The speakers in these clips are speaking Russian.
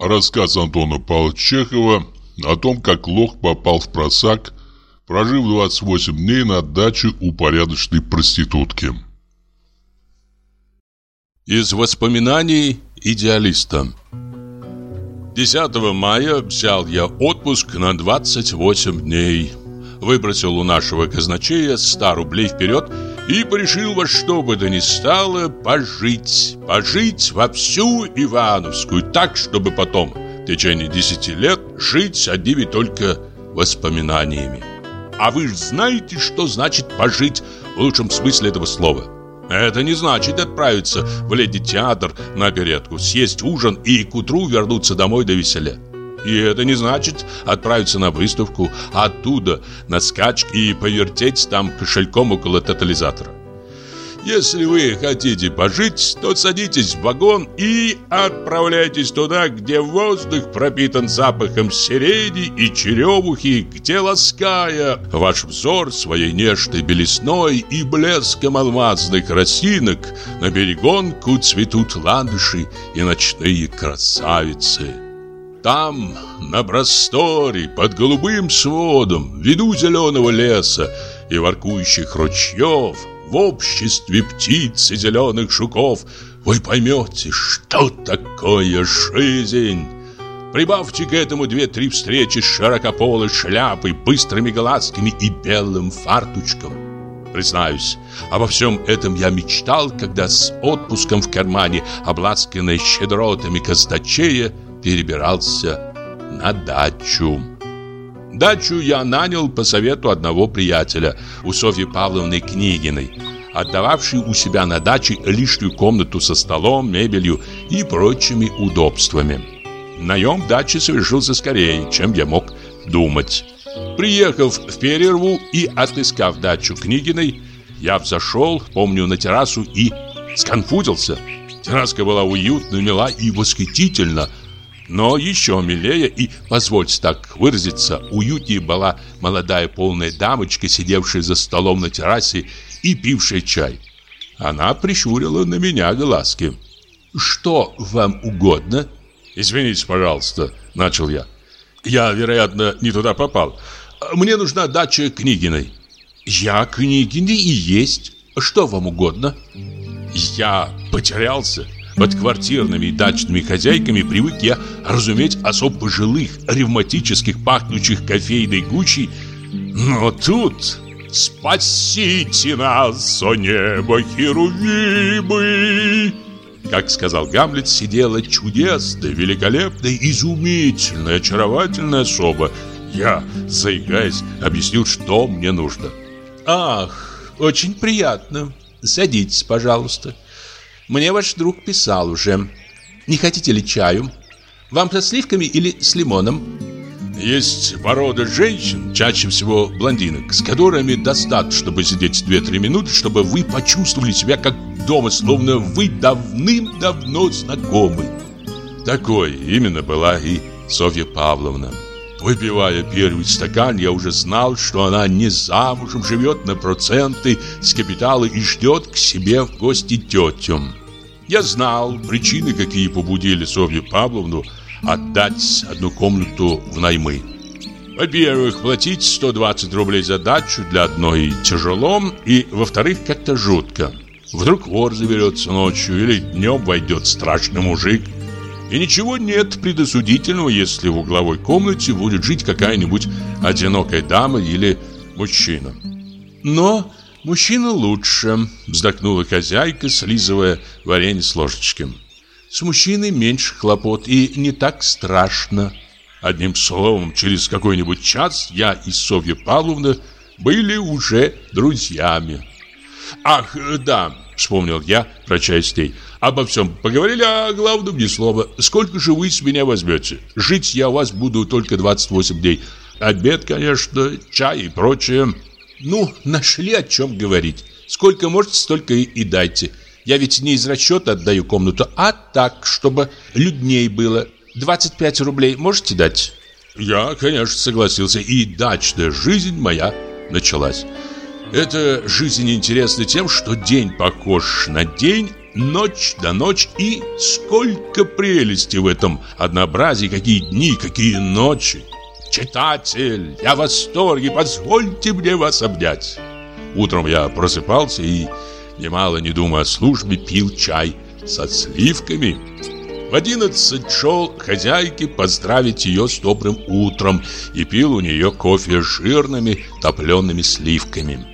Рассказ Антона Павловича о том, как лох попал в просак, прожив 28 дней на даче у порядочной проститутки. Из воспоминаний идеалиста 10 мая взял я отпуск на 28 дней Выбросил у нашего казначея 100 рублей вперед И порешил во что бы то ни стало пожить Пожить во всю Ивановскую Так, чтобы потом в течение 10 лет жить одними только воспоминаниями А вы же знаете, что значит пожить в лучшем смысле этого слова это не значит отправиться в леди-театр на оперетку, съесть ужин и к утру вернуться домой до веселя. И это не значит отправиться на выставку, а оттуда на скачки и повертеть там кошельком около тотализатора. Если вы хотите пожить, то садитесь в вагон и отправляйтесь туда, где воздух пропитан запахом сирени и черемухи, где, лаская ваш взор своей нежной белесной и блеском алмазных росинок, на берегонку цветут ландыши и ночные красавицы. Там, на просторе, под голубым сводом, в виду зеленого леса и воркующих ручьев, в обществе птиц и зеленых жуков вы поймете, что такое жизнь. Прибавьте к этому две-три встречи с широкополой шляпой, быстрыми глазками и белым фартучком. Признаюсь, обо всем этом я мечтал, когда с отпуском в кармане, обласканной щедротами казначея, перебирался на дачу. Дачу я нанял по совету одного приятеля, у Софьи Павловны Книгиной, отдававшей у себя на даче лишнюю комнату со столом, мебелью и прочими удобствами. Наем дачи совершился скорее, чем я мог думать. Приехав в перерву и отыскав дачу Книгиной, я взошел, помню, на террасу и сконфузился. Терраска была уютна, мила и восхитительна – но еще милее и, позвольте так выразиться, уютнее была молодая полная дамочка, сидевшая за столом на террасе и пившая чай. Она прищурила на меня глазки. «Что вам угодно?» «Извините, пожалуйста», — начал я. «Я, вероятно, не туда попал. Мне нужна дача Книгиной». «Я Книгиной и есть. Что вам угодно?» «Я потерялся». Под квартирными и дачными хозяйками привык я разуметь особ пожилых, ревматических, пахнущих кофейной гучей. Но тут... «Спасите нас, о небо, херувимы!» Как сказал Гамлет, сидела чудесная, великолепная, изумительная, очаровательная особа. Я, заикаясь, объяснил, что мне нужно. «Ах, очень приятно. Садитесь, пожалуйста». Мне ваш друг писал уже. Не хотите ли чаю? Вам со сливками или с лимоном? Есть порода женщин, чаще всего блондинок, с которыми достаточно, чтобы сидеть 2-3 минуты, чтобы вы почувствовали себя как дома, словно вы давным-давно знакомы. Такой именно была и Софья Павловна. Выпивая первый стакан, я уже знал, что она не замужем, живет на проценты с капитала и ждет к себе в гости тетю. Я знал причины, какие побудили Софью Павловну отдать одну комнату в наймы. Во-первых, платить 120 рублей за дачу для одной тяжело, и, во-вторых, как-то жутко. Вдруг вор заберется ночью или днем войдет страшный мужик. И ничего нет предосудительного, если в угловой комнате будет жить какая-нибудь одинокая дама или мужчина. Но «Мужчина лучше», — вздохнула хозяйка, слизывая варенье с ложечки. «С мужчиной меньше хлопот и не так страшно». Одним словом, через какой-нибудь час я и Софья Павловна были уже друзьями. «Ах, да», — вспомнил я, прощаясь с ней. «Обо всем поговорили, а главном ни слова. Сколько же вы с меня возьмете? Жить я у вас буду только 28 дней. Обед, конечно, чай и прочее». Ну, нашли о чем говорить. Сколько можете, столько и, дайте. Я ведь не из расчета отдаю комнату, а так, чтобы людней было. 25 рублей можете дать? Я, конечно, согласился, и дачная жизнь моя началась. Эта жизнь интересна тем, что день похож на день, ночь до ночь и сколько прелести в этом однообразии, какие дни, какие ночи. Читатель, я в восторге, позвольте мне вас обнять. Утром я просыпался и, немало не думая о службе, пил чай со сливками. В одиннадцать шел хозяйке поздравить ее с добрым утром и пил у нее кофе с жирными топлеными сливками.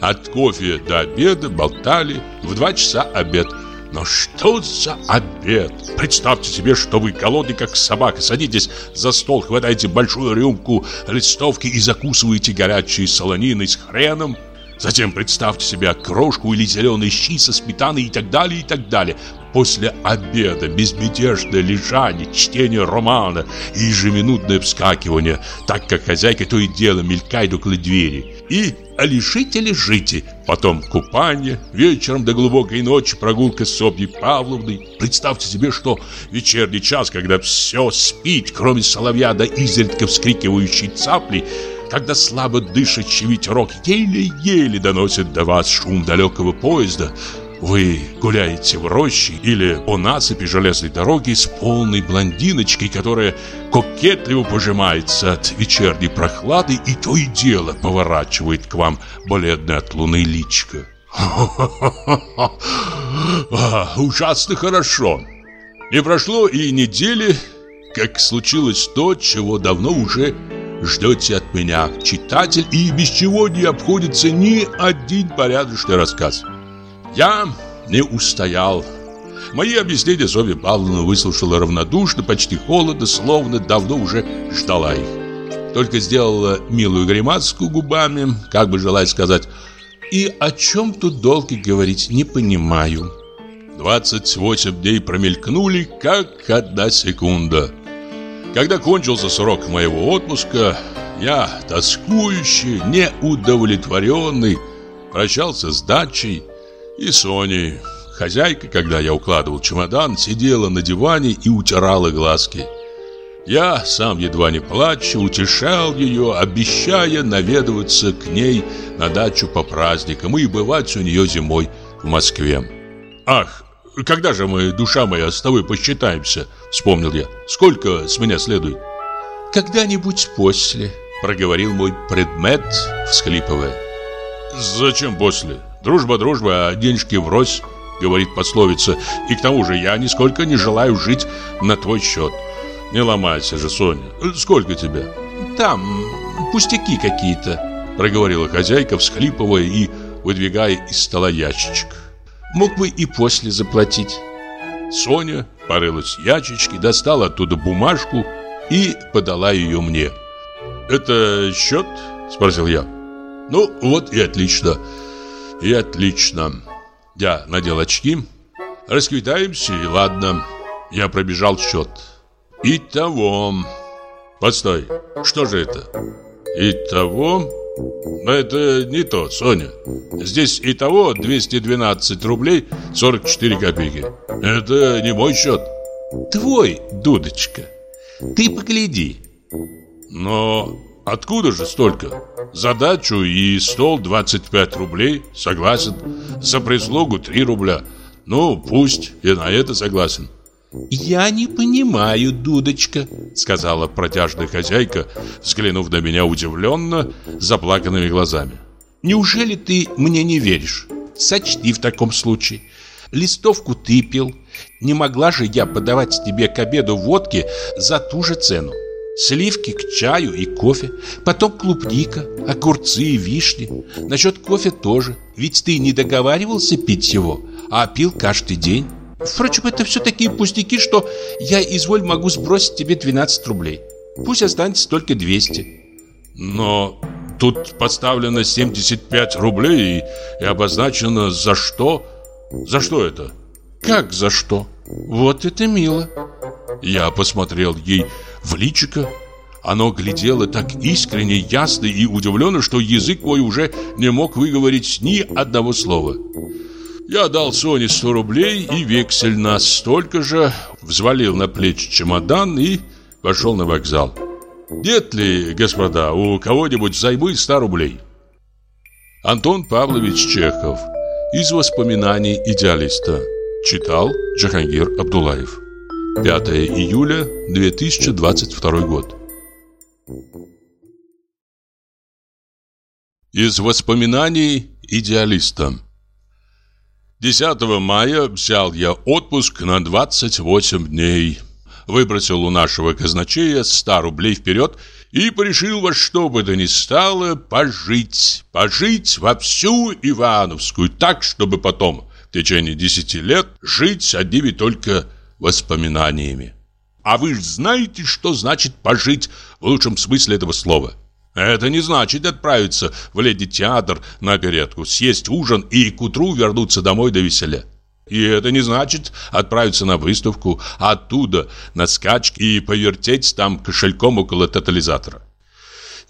От кофе до обеда болтали, в два часа обед. Но что за обед? Представьте себе, что вы голодный, как собака, садитесь за стол, хватаете большую рюмку листовки и закусываете горячей солониной с хреном. Затем представьте себе крошку или зеленые щи со сметаной и так далее, и так далее. После обеда безмятежное лежание, чтение романа и ежеминутное вскакивание, так как хозяйка то и дело мелькает около двери. И лежите, лежите. Потом купание, вечером до глубокой ночи прогулка с Софьей Павловной. Представьте себе, что вечерний час, когда все спит, кроме соловья да изредка вскрикивающей цапли, когда слабо дышащий ветерок еле-еле доносит до вас шум далекого поезда, вы гуляете в роще или по насыпи железной дороги с полной блондиночкой, которая кокетливо пожимается от вечерней прохлады и то и дело поворачивает к вам бледное от луны личко. Ужасно хорошо. Не прошло и недели, как случилось то, чего давно уже ждете от меня, читатель, и без чего не обходится ни один порядочный рассказ. Я не устоял. Мои объяснения Зоя Павловна выслушала равнодушно, почти холодно, словно давно уже ждала их. Только сделала милую гримаску губами, как бы желая сказать «И о чем тут долго говорить, не понимаю». 28 дней промелькнули, как одна секунда. Когда кончился срок моего отпуска, я, тоскующий, неудовлетворенный, прощался с дачей, и Соней. Хозяйка, когда я укладывал чемодан, сидела на диване и утирала глазки. Я, сам едва не плача, утешал ее, обещая наведываться к ней на дачу по праздникам и бывать у нее зимой в Москве. «Ах, когда же мы, душа моя, с тобой посчитаемся?» — вспомнил я. «Сколько с меня следует?» «Когда-нибудь после», — проговорил мой предмет, всхлипывая. «Зачем после? Дружба, дружба, а денежки врозь, говорит пословица. И к тому же я нисколько не желаю жить на твой счет. Не ломайся же, Соня. Сколько тебе? Там пустяки какие-то, проговорила хозяйка, всхлипывая и выдвигая из стола ящичек. Мог бы и после заплатить. Соня порылась в ящичке, достала оттуда бумажку и подала ее мне. «Это счет?» – спросил я. «Ну, вот и отлично. И отлично. Я надел очки. Расквитаемся и ладно. Я пробежал счет. Итого... Постой, что же это? Итого... Но это не то, Соня. Здесь итого 212 рублей 44 копейки. Это не мой счет. Твой, Дудочка. Ты погляди. Но Откуда же столько? Задачу и стол 25 рублей, согласен. За прислугу 3 рубля. Ну, пусть, я на это согласен. «Я не понимаю, дудочка», — сказала протяжная хозяйка, взглянув на меня удивленно, заплаканными глазами. «Неужели ты мне не веришь? Сочти в таком случае. Листовку ты пил. Не могла же я подавать тебе к обеду водки за ту же цену. Сливки к чаю и кофе, потом клубника, огурцы и вишни. Насчет кофе тоже, ведь ты не договаривался пить его, а пил каждый день. Впрочем, это все такие пустяки, что я, изволь, могу сбросить тебе 12 рублей. Пусть останется только 200. Но тут поставлено 75 рублей и, и обозначено за что? За что это? Как за что? Вот это мило. Я посмотрел ей в личико. Оно глядело так искренне, ясно и удивленно, что язык мой уже не мог выговорить ни одного слова. Я дал Соне 100 рублей и вексель на столько же, взвалил на плечи чемодан и пошел на вокзал. Нет ли, господа, у кого-нибудь займы 100 рублей? Антон Павлович Чехов. Из воспоминаний идеалиста. Читал Джахангир Абдулаев. 5 июля 2022 год. Из воспоминаний идеалиста. 10 мая взял я отпуск на 28 дней. Выбросил у нашего казначея 100 рублей вперед и порешил во что бы то ни стало пожить. Пожить во всю Ивановскую так, чтобы потом в течение 10 лет жить одними только воспоминаниями. А вы же знаете, что значит пожить в лучшем смысле этого слова? Это не значит отправиться в леди-театр на оперетку, съесть ужин и к утру вернуться домой до веселя. И это не значит отправиться на выставку, а оттуда на скачки и повертеть там кошельком около тотализатора.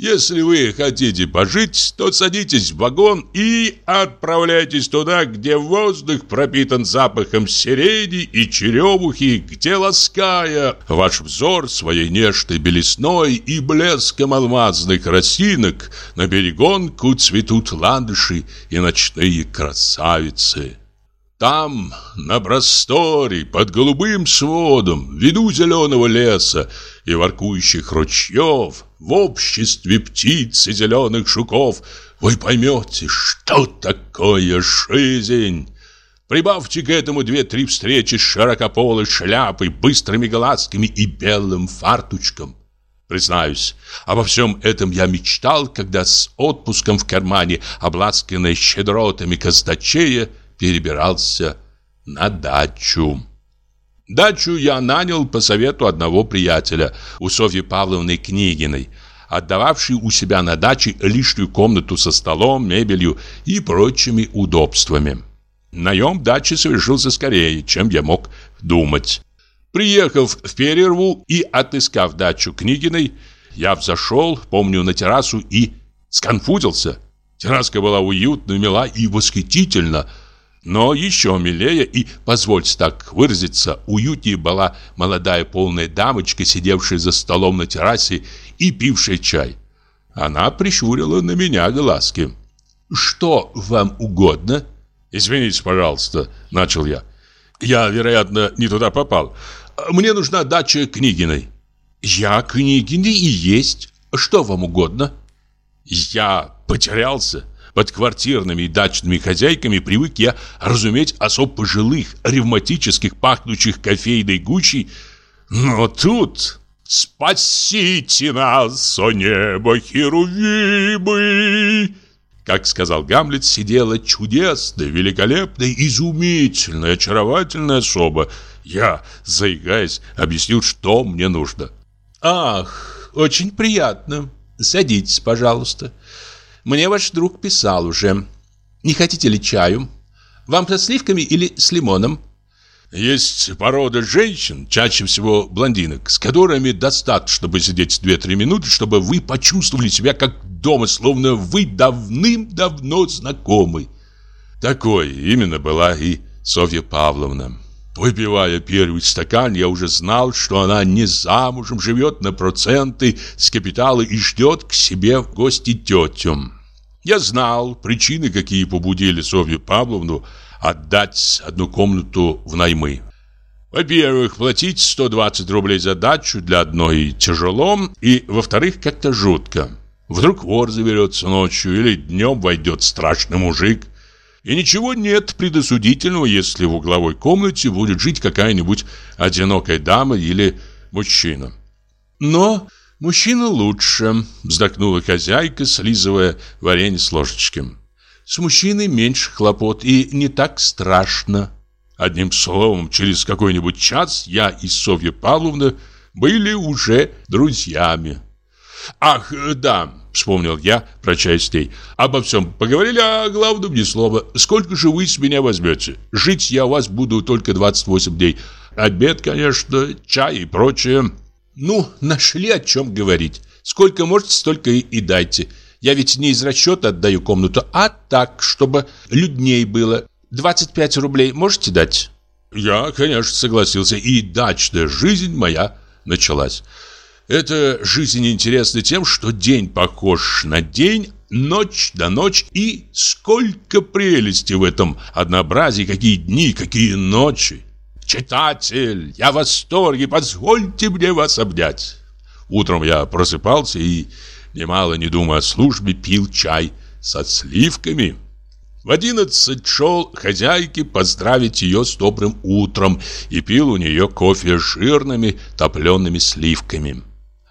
Если вы хотите пожить, то садитесь в вагон и отправляйтесь туда, где воздух пропитан запахом сирени и черемухи, где, лаская ваш взор своей нежной белесной и блеском алмазных росинок, на берегонку цветут ландыши и ночные красавицы. Там, на просторе, под голубым сводом, в виду зеленого леса и воркующих ручьев, в обществе птиц и зеленых жуков, вы поймете, что такое жизнь. Прибавьте к этому две-три встречи с широкополой шляпой, быстрыми глазками и белым фартучком. Признаюсь, обо всем этом я мечтал, когда с отпуском в кармане, обласканной щедротами казначея, перебирался на дачу. Дачу я нанял по совету одного приятеля, у Софьи Павловны Книгиной, отдававшей у себя на даче лишнюю комнату со столом, мебелью и прочими удобствами. Наем дачи совершился скорее, чем я мог думать. Приехав в перерву и отыскав дачу Книгиной, я взошел, помню, на террасу и сконфузился. Терраска была уютна, мила и восхитительна – но еще милее и, позвольте так выразиться, уютнее была молодая полная дамочка, сидевшая за столом на террасе и пившая чай. Она прищурила на меня глазки. «Что вам угодно?» «Извините, пожалуйста», — начал я. «Я, вероятно, не туда попал. Мне нужна дача Книгиной». «Я Книгиной и есть. Что вам угодно?» «Я потерялся. Под квартирными и дачными хозяйками привык я разуметь особ пожилых, ревматических, пахнущих кофейной гучей. Но тут... «Спасите нас, о небо, херувимы!» Как сказал Гамлет, сидела чудесная, великолепная, изумительная, очаровательная особа. Я, заигаясь, объяснил, что мне нужно. «Ах, очень приятно. Садитесь, пожалуйста. Мне ваш друг писал уже. Не хотите ли чаю? Вам со сливками или с лимоном? Есть порода женщин, чаще всего блондинок, с которыми достаточно посидеть 2-3 минуты, чтобы вы почувствовали себя как дома, словно вы давным-давно знакомы. Такой именно была и Софья Павловна. Выпивая первый стакан, я уже знал, что она не замужем, живет на проценты с капитала и ждет к себе в гости тетю. Я знал причины, какие побудили Софью Павловну отдать одну комнату в наймы. Во-первых, платить 120 рублей за дачу для одной тяжело, и, во-вторых, как-то жутко. Вдруг вор заберется ночью или днем войдет страшный мужик. И ничего нет предосудительного, если в угловой комнате будет жить какая-нибудь одинокая дама или мужчина. Но мужчина лучше, вздохнула хозяйка, слизывая варенье с ложечки. С мужчиной меньше хлопот и не так страшно. Одним словом, через какой-нибудь час я и Софья Павловна были уже друзьями. Ах, да, Вспомнил я, прощаясь с ней. Обо всем поговорили, а главном ни слова. Сколько же вы с меня возьмете? Жить я у вас буду только 28 дней. Обед, конечно, чай и прочее. Ну, нашли о чем говорить. Сколько можете, столько и дайте. Я ведь не из расчета отдаю комнату, а так, чтобы людней было. 25 рублей можете дать? Я, конечно, согласился, и дачная жизнь моя началась. Эта жизнь интересна тем, что день похож на день, ночь до ночь, и сколько прелести в этом однообразии, какие дни, какие ночи. Читатель, я в восторге, позвольте мне вас обнять. Утром я просыпался и, немало не думая о службе, пил чай со сливками. В одиннадцать шел хозяйке поздравить ее с добрым утром и пил у нее кофе с жирными топлеными сливками.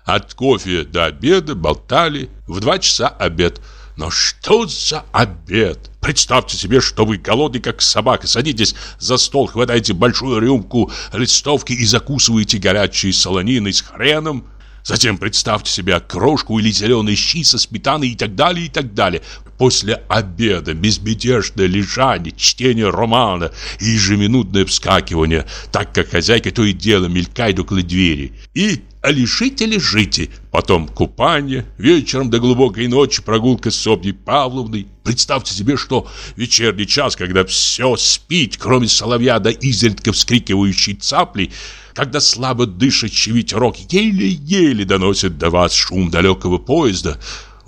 От кофе до обеда болтали, в два часа обед. Но что за обед? Представьте себе, что вы голодный, как собака, садитесь за стол, хватаете большую рюмку листовки и закусываете горячей солониной с хреном. Затем представьте себе крошку или зеленые щи со сметаной и так далее, и так далее. После обеда безмятежное лежание, чтение романа и ежеминутное вскакивание, так как хозяйка то и дело мелькает около двери. И а лежите, лежите. Потом купание, вечером до глубокой ночи прогулка с Собьей Павловной. Представьте себе, что вечерний час, когда все спит, кроме соловья да изредка вскрикивающей цапли, когда слабо дышащий ветерок еле-еле доносит до вас шум далекого поезда,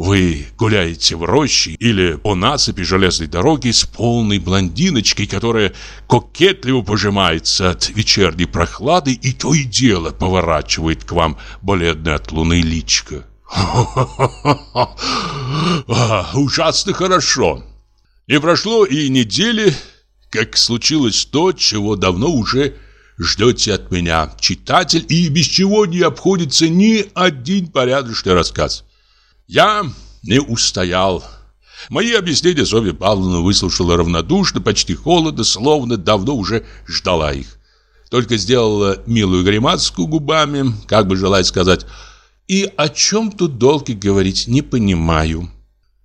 вы гуляете в роще или по насыпи железной дороги с полной блондиночкой, которая кокетливо пожимается от вечерней прохлады и то и дело поворачивает к вам бледное от луны личко. Ужасно хорошо. Не прошло и недели, как случилось то, чего давно уже ждете от меня, читатель, и без чего не обходится ни один порядочный рассказ. Я не устоял. Мои объяснения Софья Павловна выслушала равнодушно, почти холодно, словно давно уже ждала их. Только сделала милую гримаску губами, как бы желая сказать «И о чем тут долго говорить, не понимаю».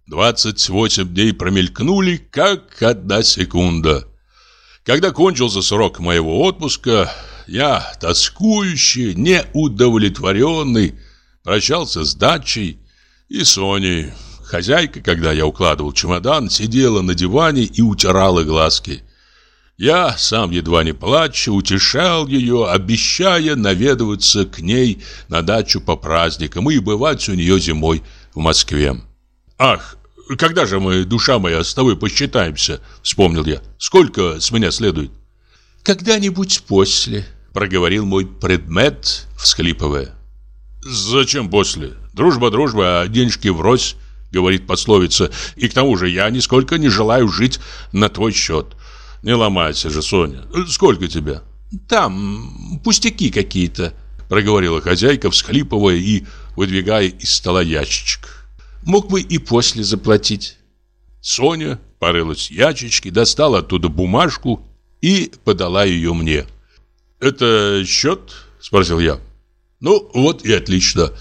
Двадцать восемь дней промелькнули, как одна секунда. Когда кончился срок моего отпуска, я, тоскующий, неудовлетворенный, прощался с дачей, и Соней. Хозяйка, когда я укладывал чемодан, сидела на диване и утирала глазки. Я, сам едва не плача, утешал ее, обещая наведываться к ней на дачу по праздникам и бывать у нее зимой в Москве. «Ах, когда же мы, душа моя, с тобой посчитаемся?» — вспомнил я. «Сколько с меня следует?» «Когда-нибудь после», — проговорил мой предмет, всхлипывая. «Зачем после? Дружба, дружба, а денежки врозь, говорит пословица. И к тому же я нисколько не желаю жить на твой счет. Не ломайся же, Соня. Сколько тебе? Там пустяки какие-то, проговорила хозяйка, всхлипывая и выдвигая из стола ящичек. Мог бы и после заплатить. Соня порылась в ящичке, достала оттуда бумажку и подала ее мне. «Это счет?» – спросил я. «Ну, вот и отлично.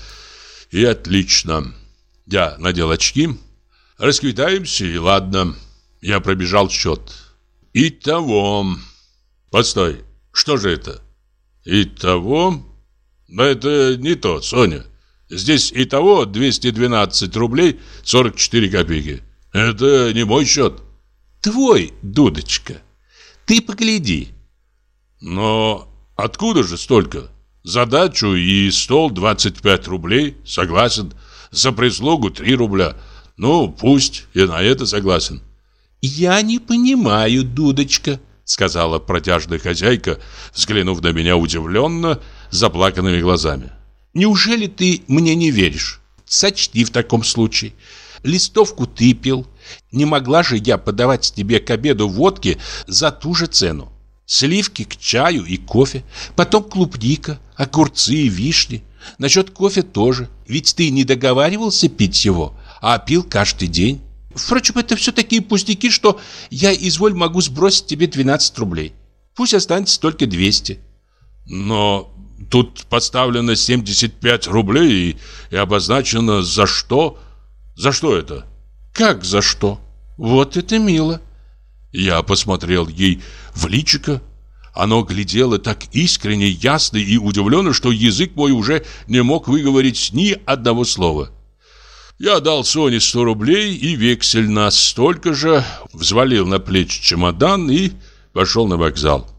И отлично. Я надел очки. Расквитаемся, и ладно. Я пробежал счет. Итого... Постой, что же это? Итого... Это не то, Соня. Здесь итого 212 рублей 44 копейки. Это не мой счет. Твой, Дудочка. Ты погляди. Но откуда же столько? Задачу и стол 25 рублей, согласен. За прислугу 3 рубля. Ну, пусть, я на это согласен. Я не понимаю, дудочка, сказала протяжная хозяйка, взглянув на меня удивленно, заплаканными глазами. Неужели ты мне не веришь? Сочти в таком случае. Листовку ты пил. Не могла же я подавать тебе к обеду водки за ту же цену. Сливки к чаю и кофе, потом клубника, огурцы и вишни. Насчет кофе тоже, ведь ты не договаривался пить его, а пил каждый день. Впрочем, это все такие пустяки, что я, изволь, могу сбросить тебе 12 рублей. Пусть останется только 200. Но тут подставлено 75 рублей и, и обозначено за что? За что это? Как за что? Вот это мило. Я посмотрел ей в личико. Оно глядело так искренне, ясно и удивленно, что язык мой уже не мог выговорить ни одного слова. Я дал Соне сто рублей и вексель на столько же, взвалил на плечи чемодан и пошел на вокзал.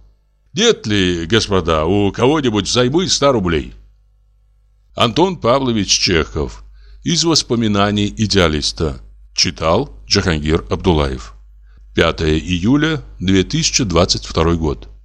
Нет ли, господа, у кого-нибудь займы ста рублей? Антон Павлович Чехов. Из воспоминаний идеалиста. Читал Джахангир Абдулаев. 5 июля 2022 год.